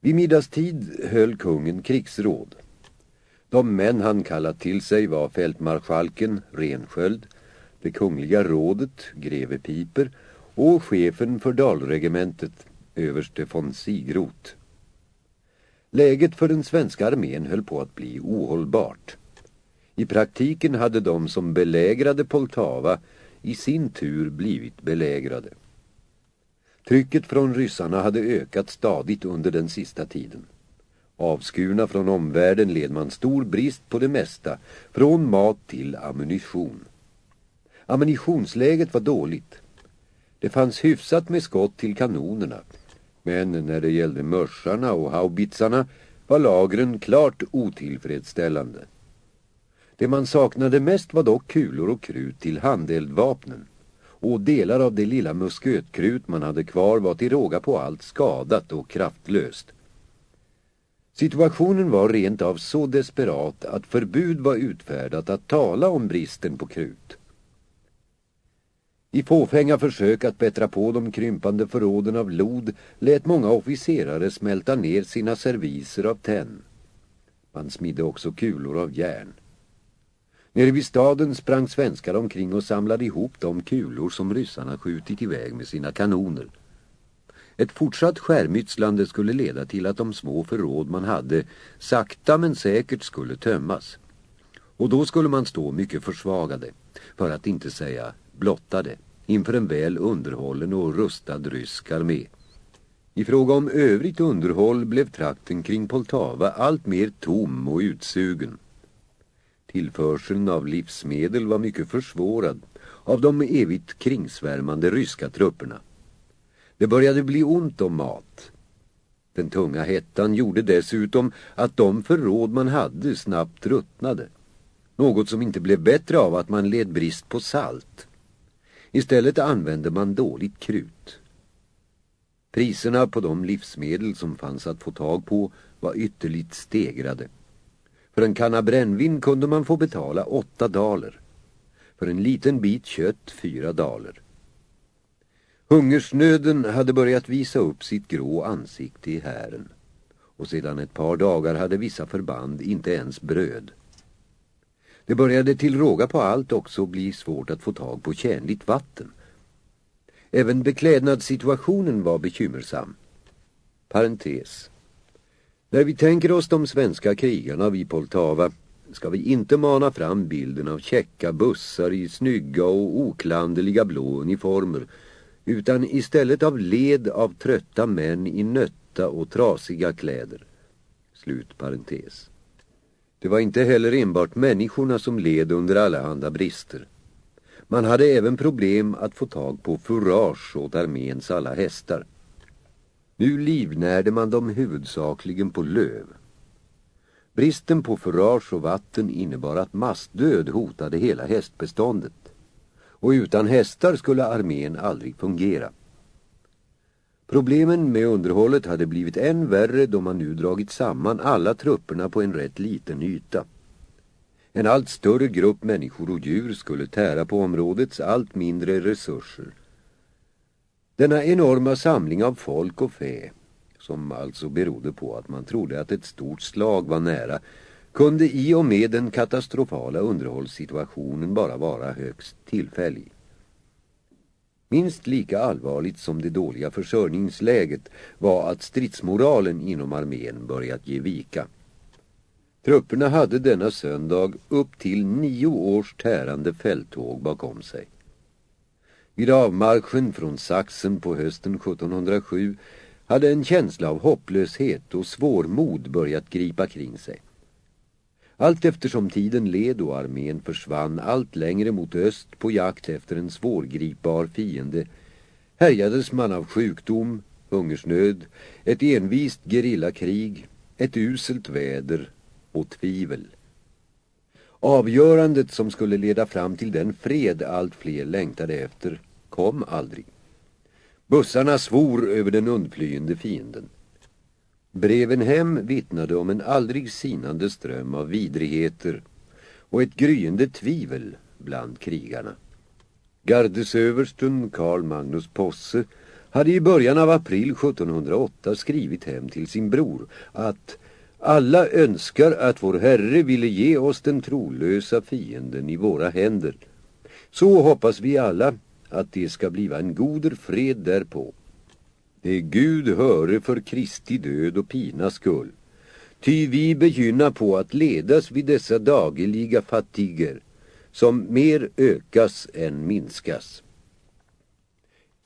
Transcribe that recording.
Vid middagstid höll kungen krigsråd. De män han kallat till sig var fältmarskalken Rensköld, det kungliga rådet, greve Piper och chefen för dalregementet, överste von Sigrot. Läget för den svenska armén höll på att bli ohållbart. I praktiken hade de som belägrade Poltava i sin tur blivit belägrade. Trycket från ryssarna hade ökat stadigt under den sista tiden. Avskurna från omvärlden led man stor brist på det mesta, från mat till ammunition. Ammunitionsläget var dåligt. Det fanns hyfsat med skott till kanonerna, men när det gällde mörsarna och haubitsarna var lagren klart otillfredsställande. Det man saknade mest var dock kulor och krut till handeldvapnen och delar av det lilla muskötkrut man hade kvar var till råga på allt skadat och kraftlöst. Situationen var rent av så desperat att förbud var utfärdat att tala om bristen på krut. I fåfänga försök att bättra på de krympande förråden av lod lät många officerare smälta ner sina serviser av tenn. Man smidde också kulor av järn. Nere vid staden sprang svenskar omkring och samlade ihop de kulor som ryssarna skjutit iväg med sina kanoner. Ett fortsatt skärmytslande skulle leda till att de små förråd man hade sakta men säkert skulle tömmas. Och då skulle man stå mycket försvagade, för att inte säga blottade, inför en väl underhållen och rustad rysk armé. I fråga om övrigt underhåll blev trakten kring Poltava allt mer tom och utsugen. Tillförseln av livsmedel var mycket försvårad av de evigt kringsvärmande ryska trupperna. Det började bli ont om mat. Den tunga hettan gjorde dessutom att de förråd man hade snabbt ruttnade. Något som inte blev bättre av att man led brist på salt. Istället använde man dåligt krut. Priserna på de livsmedel som fanns att få tag på var ytterligt stegrade. För en kanna brännvin kunde man få betala åtta daler. För en liten bit kött fyra daler. Hungersnöden hade börjat visa upp sitt grå ansikte i hären. Och sedan ett par dagar hade vissa förband inte ens bröd. Det började till råga på allt också bli svårt att få tag på tjänligt vatten. Även beklädnadssituationen var bekymmersam. Parentes. När vi tänker oss de svenska krigarna vid Poltava ska vi inte mana fram bilden av käcka bussar i snygga och oklanderliga blå uniformer utan istället av led av trötta män i nötta och trasiga kläder. Slut parentes. Det var inte heller enbart människorna som led under allehanda brister. Man hade även problem att få tag på furage åt arméns alla hästar. Nu livnärde man dem huvudsakligen på löv. Bristen på förage och vatten innebar att massdöd hotade hela hästbeståndet. Och utan hästar skulle armén aldrig fungera. Problemen med underhållet hade blivit än värre då man nu dragit samman alla trupperna på en rätt liten yta. En allt större grupp människor och djur skulle tära på områdets allt mindre resurser. Denna enorma samling av folk och fä, som alltså berodde på att man trodde att ett stort slag var nära, kunde i och med den katastrofala underhållssituationen bara vara högst tillfällig. Minst lika allvarligt som det dåliga försörjningsläget var att stridsmoralen inom armén börjat ge vika. Trupperna hade denna söndag upp till nio års tärande fälttåg bakom sig. Vid avmarschen från Saxen på hösten 1707 hade en känsla av hopplöshet och svårmod börjat gripa kring sig. Allt eftersom tiden led och armén försvann allt längre mot öst på jakt efter en svårgripbar fiende härjades man av sjukdom, hungersnöd, ett envist gerillakrig, ett uselt väder och tvivel. Avgörandet som skulle leda fram till den fred allt fler längtade efter kom aldrig. Bussarna svor över den undflyende fienden. Breven hem vittnade om en aldrig sinande ström av vidrigheter och ett gryende tvivel bland krigarna. Gardesöversten Karl Magnus Posse hade i början av april 1708 skrivit hem till sin bror att alla önskar att vår Herre ville ge oss den trolösa fienden i våra händer. Så hoppas vi alla att det ska bliva en goder fred därpå. Det Gud höre för Kristi död och pina skull. Ty vi begynna på att ledas vid dessa dagliga fatiger som mer ökas än minskas.